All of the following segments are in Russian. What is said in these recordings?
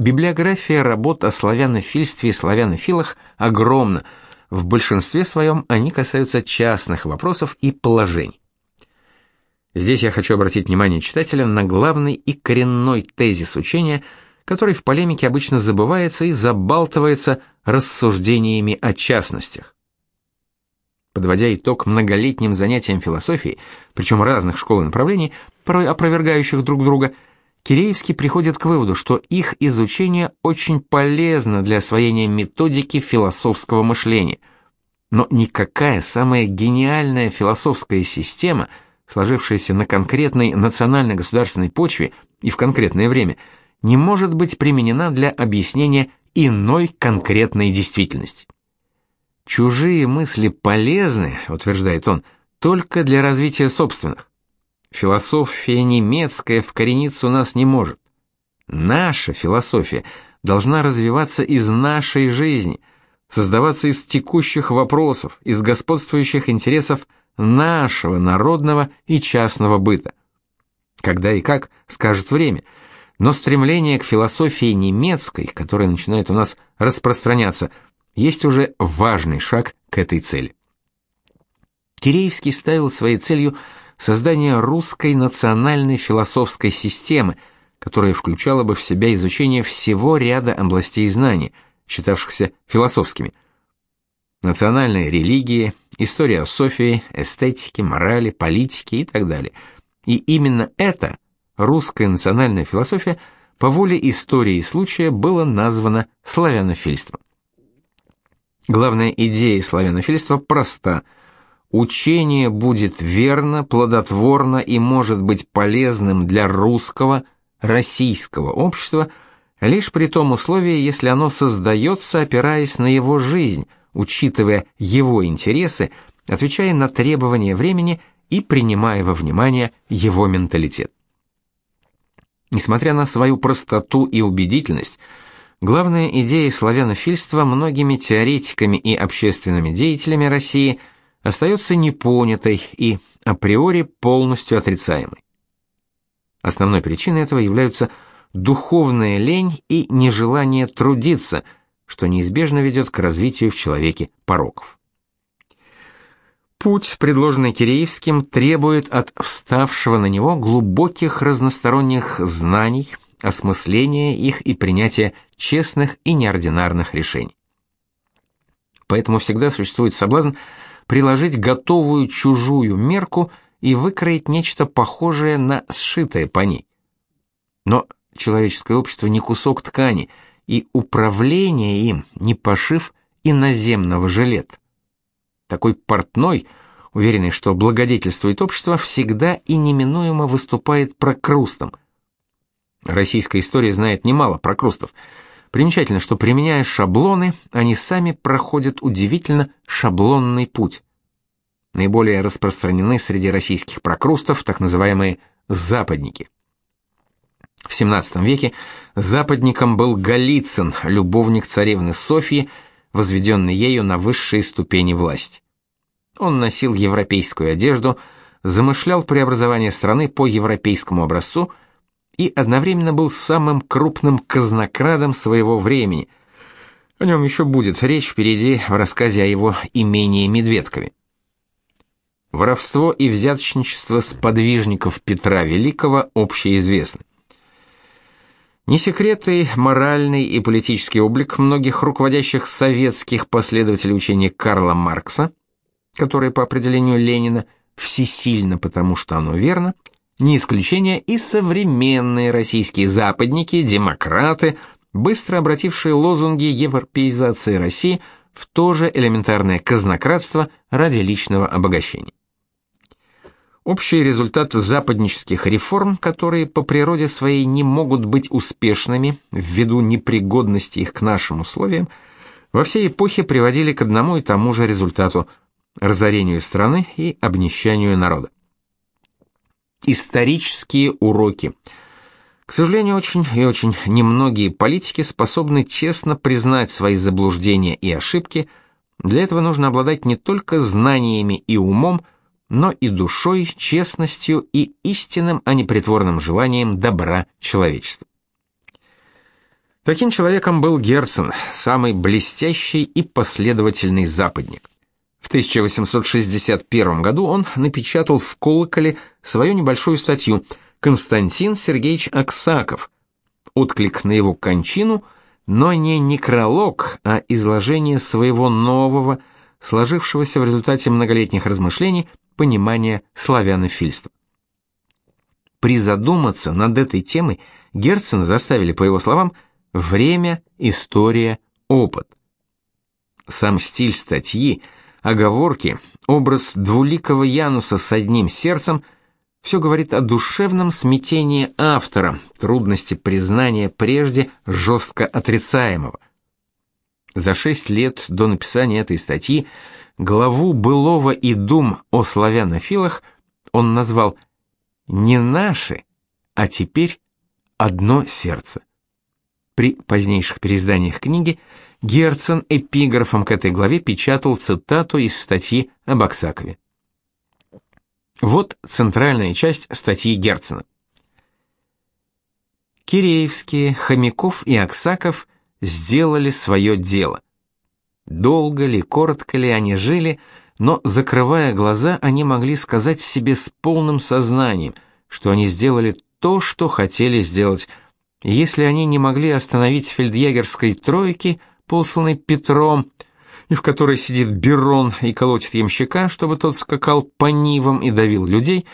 Библиография работ о славянофильстве и славянофилах огромна. В большинстве своем они касаются частных вопросов и положений. Здесь я хочу обратить внимание читателя на главный и коренной тезис учения, который в полемике обычно забывается и забалтывается рассуждениями о частностях. Подводя итог многолетним занятиям философией, причем разных школ и направлений, порой опровергающих друг друга, Киреевский приходит к выводу, что их изучение очень полезно для освоения методики философского мышления. Но никакая самая гениальная философская система, сложившаяся на конкретной национально-государственной почве и в конкретное время, не может быть применена для объяснения иной конкретной действительности. Чужие мысли полезны, утверждает он, только для развития собственных. Философия немецкая вкорениться у нас не может. Наша философия должна развиваться из нашей жизни, создаваться из текущих вопросов, из господствующих интересов нашего народного и частного быта. Когда и как, скажет время, но стремление к философии немецкой, которая начинает у нас распространяться – есть уже важный шаг к этой цели. Киреевский ставил своей целью создание русской национальной философской системы, которая включала бы в себя изучение всего ряда областей знаний, считавшихся философскими. Национальная религия, история Софии, эстетики, морали, политики и так далее. И именно это, русская национальная философия, по воле истории и случая было названо славянофильством. Главная идея славянофильства проста. Учение будет верно, плодотворно и может быть полезным для русского, российского общества лишь при том условии, если оно создается, опираясь на его жизнь, учитывая его интересы, отвечая на требования времени и принимая во внимание его менталитет. Несмотря на свою простоту и убедительность, Главная идея славянофильства многими теоретиками и общественными деятелями России остается непонятой и априори полностью отрицаемой. Основной причиной этого являются духовная лень и нежелание трудиться, что неизбежно ведет к развитию в человеке пороков. Путь, предложенный Киреевским, требует от вставшего на него глубоких разносторонних знаний – осмысления их и принятия честных и неординарных решений. Поэтому всегда существует соблазн приложить готовую чужую мерку и выкроить нечто похожее на сшитое по ней. Но человеческое общество не кусок ткани, и управление им не пошив иноземного жилета. Такой портной, уверенный, что благодетельствует общество, всегда и неминуемо выступает прокрустом – Российская история знает немало прокрустов. Примечательно, что применяя шаблоны, они сами проходят удивительно шаблонный путь. Наиболее распространены среди российских прокрустов так называемые западники. В XVII веке западником был Голицын, любовник царевны Софьи, возведенный ею на высшие ступени власти. Он носил европейскую одежду, замышлял преобразование страны по европейскому образцу – и одновременно был самым крупным казнокрадом своего времени. О нем еще будет речь впереди в рассказе о его имении Медведкове. Воровство и взяточничество сподвижников Петра Великого общеизвестны. Не секреты моральный и политический облик многих руководящих советских последователей учения Карла Маркса, которое по определению Ленина всесильно потому, что оно верно – не исключение и современные российские западники, демократы, быстро обратившие лозунги европеизации России в то же элементарное казнократство ради личного обогащения. Общий результат западнических реформ, которые по природе своей не могут быть успешными ввиду непригодности их к нашим условиям, во всей эпохе приводили к одному и тому же результату – разорению страны и обнищанию народа. Исторические уроки. К сожалению, очень и очень немногие политики способны честно признать свои заблуждения и ошибки. Для этого нужно обладать не только знаниями и умом, но и душой, честностью и истинным, а не притворным желанием добра человечеству. Таким человеком был Герцен, самый блестящий и последовательный западник. В 1861 году он напечатал в «Колоколе» свою небольшую статью «Константин Сергеевич Аксаков», отклик на его кончину, но не некролог, а изложение своего нового, сложившегося в результате многолетних размышлений, понимания славянофильства. Призадуматься над этой темой Герцена заставили, по его словам, время, история, опыт. Сам стиль статьи, оговорки, образ двуликого Януса с одним сердцем все говорит о душевном смятении автора, трудности признания прежде жестко отрицаемого. За шесть лет до написания этой статьи главу былого и дум о славянофилах он назвал «не наши, а теперь одно сердце». При позднейших переизданиях книги Герцен эпиграфом к этой главе печатал цитату из статьи об Аксакове. Вот центральная часть статьи Герцена. Киреевские, Хомяков и Аксаков сделали свое дело. Долго ли, коротко ли они жили, но, закрывая глаза, они могли сказать себе с полным сознанием, что они сделали то, что хотели сделать – если они не могли остановить фельдъегерской тройки, посланной Петром, и в которой сидит Берон и колотит ямщика, чтобы тот скакал по нивам и давил людей,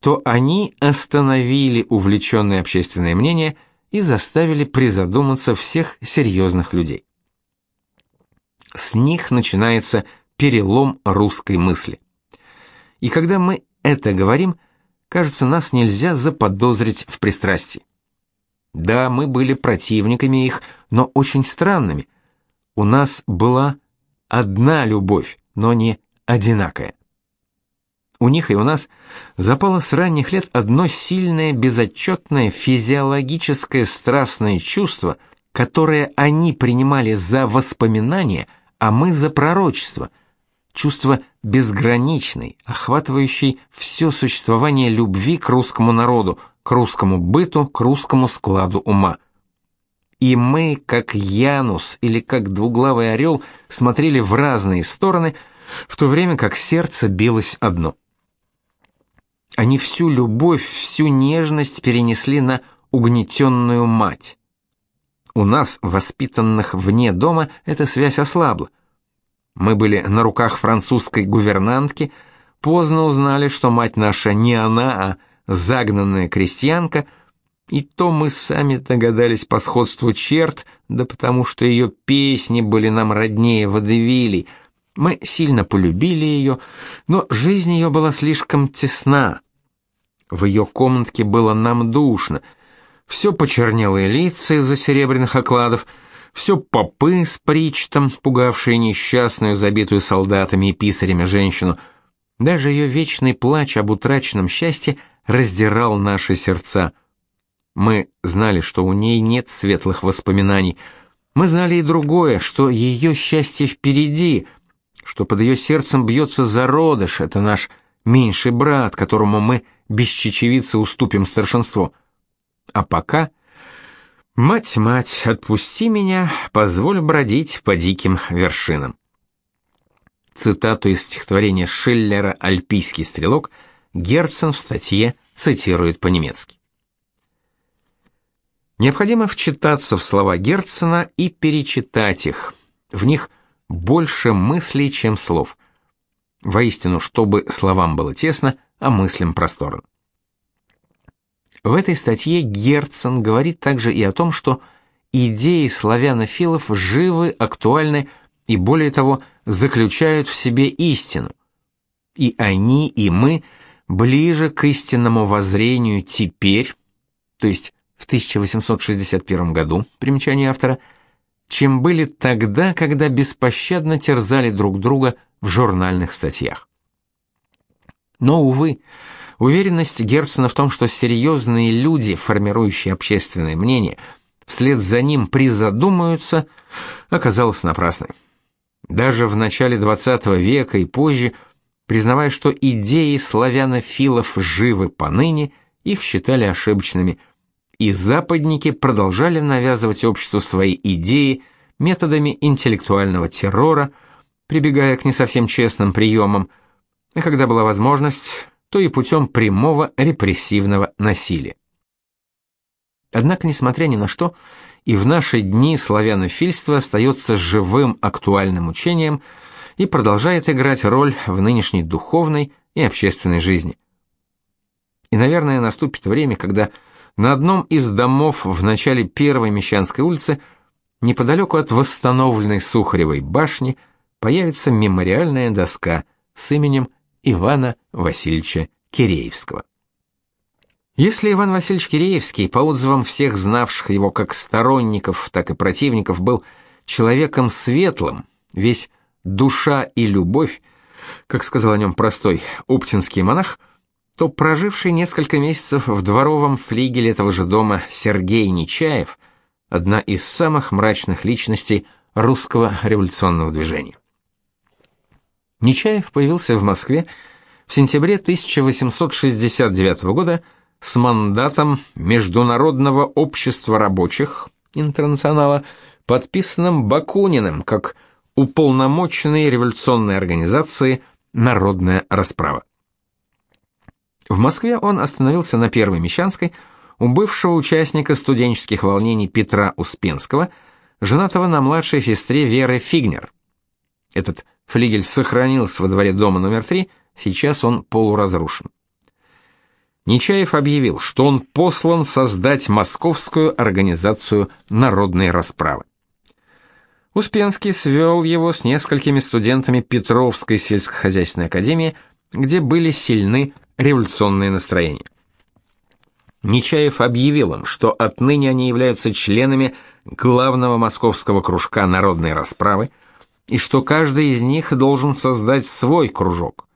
то они остановили увлеченное общественное мнение и заставили призадуматься всех серьезных людей. С них начинается перелом русской мысли. И когда мы это говорим, кажется, нас нельзя заподозрить в пристрастии. Да, мы были противниками их, но очень странными. У нас была одна любовь, но не одинакая. У них и у нас запало с ранних лет одно сильное, безотчетное, физиологическое страстное чувство, которое они принимали за воспоминание, а мы за пророчество. Чувство безграничной, охватывающей все существование любви к русскому народу, к русскому быту, к русскому складу ума. И мы, как Янус или как двуглавый орел, смотрели в разные стороны, в то время как сердце билось одно. Они всю любовь, всю нежность перенесли на угнетенную мать. У нас, воспитанных вне дома, эта связь ослабла. Мы были на руках французской гувернантки, поздно узнали, что мать наша не она, а загнанная крестьянка, и то мы сами догадались по сходству черт, да потому что ее песни были нам роднее водевилей. Мы сильно полюбили ее, но жизнь ее была слишком тесна. В ее комнатке было нам душно. Все почернелые лица из-за серебряных окладов, все попы с причтом, пугавшие несчастную, забитую солдатами и писарями женщину. Даже ее вечный плач об утраченном счастье раздирал наши сердца. Мы знали, что у ней нет светлых воспоминаний. Мы знали и другое, что ее счастье впереди, что под ее сердцем бьется зародыш, это наш меньший брат, которому мы без чечевицы уступим старшинство. А пока... Мать, мать, отпусти меня, позволь бродить по диким вершинам. Цитату из стихотворения Шиллера «Альпийский стрелок» Герцен в статье цитирует по-немецки. Необходимо вчитаться в слова Герцена и перечитать их. В них больше мыслей, чем слов. Воистину, чтобы словам было тесно, а мыслям просторно. В этой статье Герцен говорит также и о том, что идеи славянофилов живы, актуальны и, более того, заключают в себе истину. И они, и мы – ближе к истинному воззрению теперь, то есть в 1861 году, примечание автора, чем были тогда, когда беспощадно терзали друг друга в журнальных статьях. Но, увы, уверенность Герцена в том, что серьезные люди, формирующие общественное мнение, вслед за ним призадумаются, оказалась напрасной. Даже в начале XX века и позже – признавая, что идеи славянофилов живы поныне, их считали ошибочными, и западники продолжали навязывать обществу свои идеи методами интеллектуального террора, прибегая к не совсем честным приемам, и когда была возможность, то и путем прямого репрессивного насилия. Однако, несмотря ни на что, и в наши дни славянофильство остается живым актуальным учением и продолжает играть роль в нынешней духовной и общественной жизни. И, наверное, наступит время, когда на одном из домов в начале Первой Мещанской улицы, неподалеку от восстановленной Сухаревой башни, появится мемориальная доска с именем Ивана Васильевича Киреевского. Если Иван Васильевич Киреевский, по отзывам всех знавших его как сторонников, так и противников, был человеком светлым, весь душа и любовь, как сказал о нем простой оптинский монах, то проживший несколько месяцев в дворовом флигеле этого же дома Сергей Нечаев одна из самых мрачных личностей русского революционного движения. Нечаев появился в Москве в сентябре 1869 года с мандатом Международного общества рабочих интернационала, подписанным Бакуниным как уполномоченной революционной организации Народная расправа. В Москве он остановился на Первой Мещанской у бывшего участника студенческих волнений Петра Успенского, женатого на младшей сестре Веры Фигнер. Этот флигель сохранился во дворе дома номер 3, сейчас он полуразрушен. Нечаев объявил, что он послан создать московскую организацию народной расправы. Успенский свел его с несколькими студентами Петровской сельскохозяйственной академии, где были сильны революционные настроения. Нечаев объявил им, что отныне они являются членами главного московского кружка народной расправы и что каждый из них должен создать свой кружок.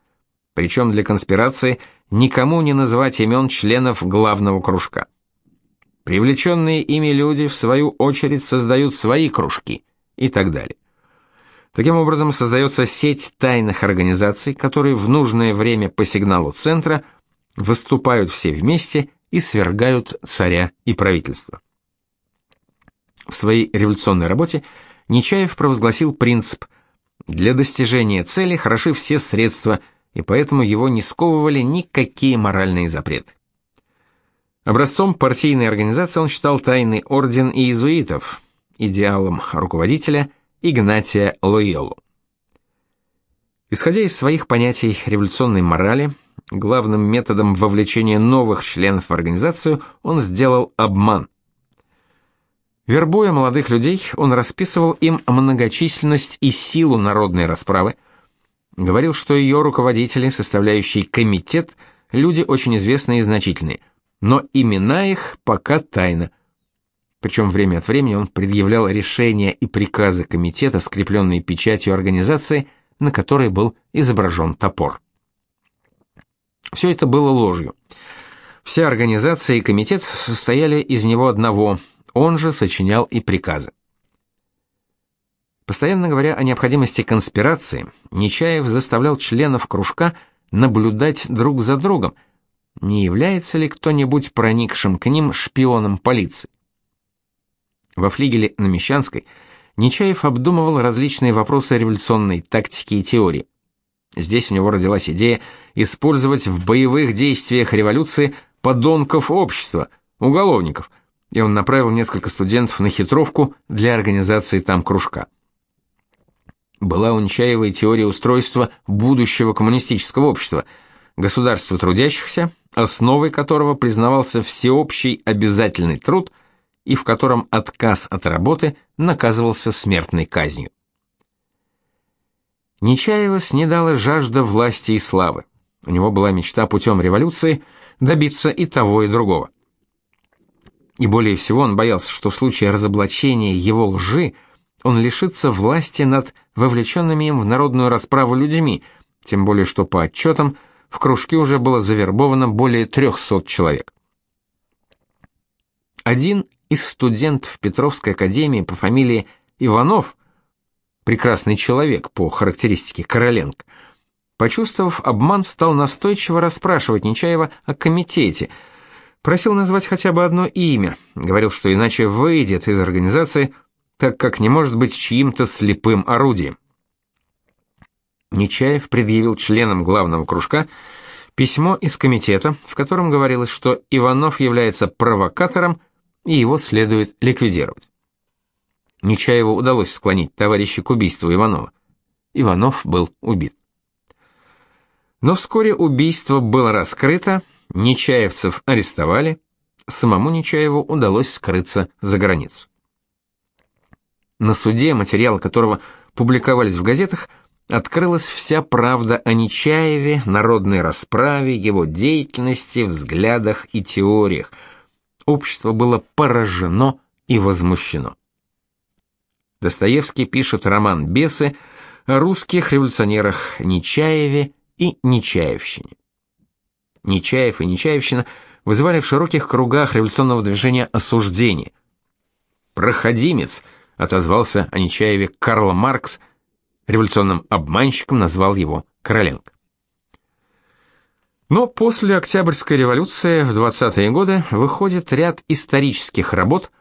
Причем для конспирации – никому не называть имен членов главного кружка. Привлеченные ими люди, в свою очередь, создают свои кружки и так далее. Таким образом, создается сеть тайных организаций, которые в нужное время по сигналу центра выступают все вместе и свергают царя и правительство. В своей революционной работе Нечаев провозгласил принцип «для достижения цели хороши все средства – и поэтому его не сковывали никакие моральные запреты. Образцом партийной организации он считал тайный орден иезуитов, идеалом руководителя Игнатия Лойолу. Исходя из своих понятий революционной морали, главным методом вовлечения новых членов в организацию он сделал обман. Вербуя молодых людей, он расписывал им многочисленность и силу народной расправы, говорил, что ее руководители, составляющие комитет, люди очень известные и значительные, но имена их пока тайна. Причем время от времени он предъявлял решения и приказы комитета, скрепленные печатью организации, на которой был изображен топор. Все это было ложью. Вся организация и комитет состояли из него одного, он же сочинял и приказы. Постоянно говоря о необходимости конспирации, Нечаев заставлял членов кружка наблюдать друг за другом, не является ли кто-нибудь проникшим к ним шпионом полиции. Во флигеле на Мещанской Нечаев обдумывал различные вопросы революционной тактики и теории. Здесь у него родилась идея использовать в боевых действиях революции подонков общества, уголовников, и он направил несколько студентов на хитровку для организации там кружка была у Нечаева теория устройства будущего коммунистического общества, государства трудящихся, основой которого признавался всеобщий обязательный труд и в котором отказ от работы наказывался смертной казнью. Нечаева снедала жажда власти и славы. У него была мечта путем революции добиться и того, и другого. И более всего он боялся, что в случае разоблачения его лжи он лишится власти над вовлеченными им в народную расправу людьми, тем более что по отчетам в кружке уже было завербовано более 300 человек. Один из студентов Петровской академии по фамилии Иванов, прекрасный человек по характеристике Короленко, почувствовав обман, стал настойчиво расспрашивать Нечаева о комитете, Просил назвать хотя бы одно имя, говорил, что иначе выйдет из организации, так как не может быть чьим-то слепым орудием. Нечаев предъявил членам главного кружка письмо из комитета, в котором говорилось, что Иванов является провокатором и его следует ликвидировать. Нечаеву удалось склонить товарища к убийству Иванова. Иванов был убит. Но вскоре убийство было раскрыто, Нечаевцев арестовали, самому Нечаеву удалось скрыться за границу. На суде, материалы которого публиковались в газетах, открылась вся правда о Нечаеве, народной расправе, его деятельности, взглядах и теориях. Общество было поражено и возмущено. Достоевский пишет роман «Бесы» о русских революционерах Нечаеве и Нечаевщине. Нечаев и Нечаевщина вызывали в широких кругах революционного движения осуждение. «Проходимец», — отозвался о Нечаеве Карл Маркс, революционным обманщиком назвал его Короленко. Но после Октябрьской революции в 20-е годы выходит ряд исторических работ,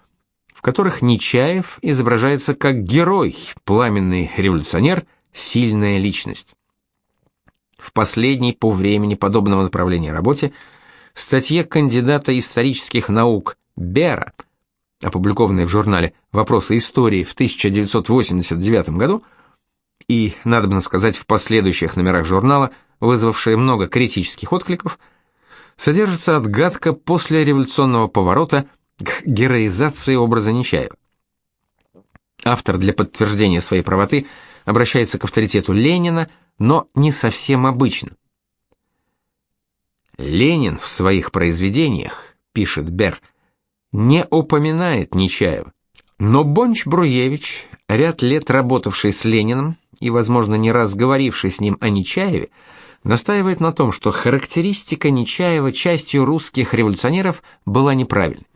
в которых Нечаев изображается как герой, пламенный революционер, сильная личность. В последней по времени подобного направления работе статье кандидата исторических наук Бера, опубликованной в журнале «Вопросы истории» в 1989 году, и, надо бы сказать, в последующих номерах журнала, вызвавшие много критических откликов, содержится отгадка после революционного поворота к героизации образа Нечаева. Автор для подтверждения своей правоты обращается к авторитету Ленина – но не совсем обычно. Ленин в своих произведениях, пишет Бер, не упоминает Нечаева, но Бонч-Бруевич, ряд лет работавший с Лениным и, возможно, не раз говоривший с ним о Нечаеве, настаивает на том, что характеристика Нечаева частью русских революционеров была неправильной.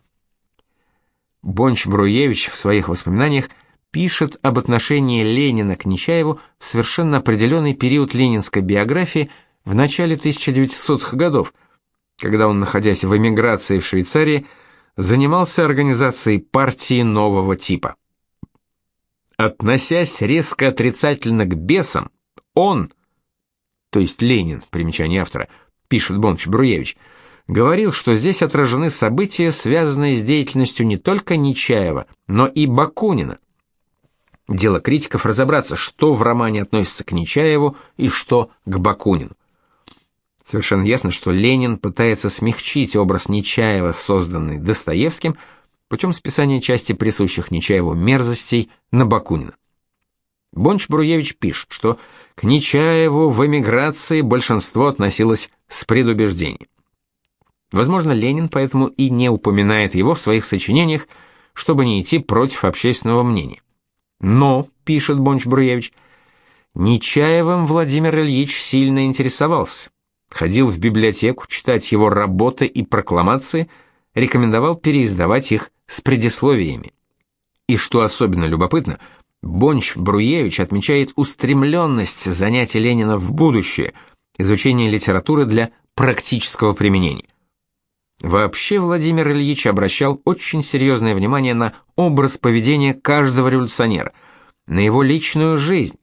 Бонч-Бруевич в своих воспоминаниях – пишет об отношении Ленина к Нечаеву в совершенно определенный период ленинской биографии в начале 1900-х годов, когда он, находясь в эмиграции в Швейцарии, занимался организацией партии нового типа. Относясь резко отрицательно к бесам, он, то есть Ленин, примечание автора, пишет Бонч-Бруевич, говорил, что здесь отражены события, связанные с деятельностью не только Нечаева, но и Бакунина, Дело критиков разобраться, что в романе относится к Нечаеву и что к Бакунину. Совершенно ясно, что Ленин пытается смягчить образ Нечаева, созданный Достоевским, путем списания части присущих Нечаеву мерзостей на Бакунина. Бонч-Бруевич пишет, что к Нечаеву в эмиграции большинство относилось с предубеждением. Возможно, Ленин поэтому и не упоминает его в своих сочинениях, чтобы не идти против общественного мнения. Но, пишет Бонч-Бруевич, Нечаевым Владимир Ильич сильно интересовался. Ходил в библиотеку читать его работы и прокламации, рекомендовал переиздавать их с предисловиями. И что особенно любопытно, Бонч-Бруевич отмечает устремленность занятий Ленина в будущее, изучение литературы для практического применения. Вообще Владимир Ильич обращал очень серьезное внимание на образ поведения каждого революционера, на его личную жизнь,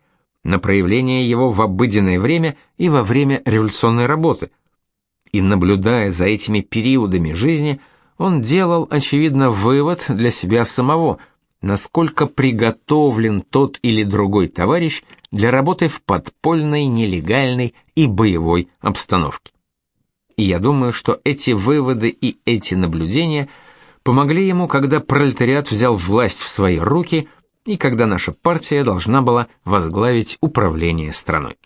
на проявление его в обыденное время и во время революционной работы. И наблюдая за этими периодами жизни, он делал, очевидно, вывод для себя самого, насколько приготовлен тот или другой товарищ для работы в подпольной, нелегальной и боевой обстановке. И я думаю, что эти выводы и эти наблюдения помогли ему, когда пролетариат взял власть в свои руки и когда наша партия должна была возглавить управление страной.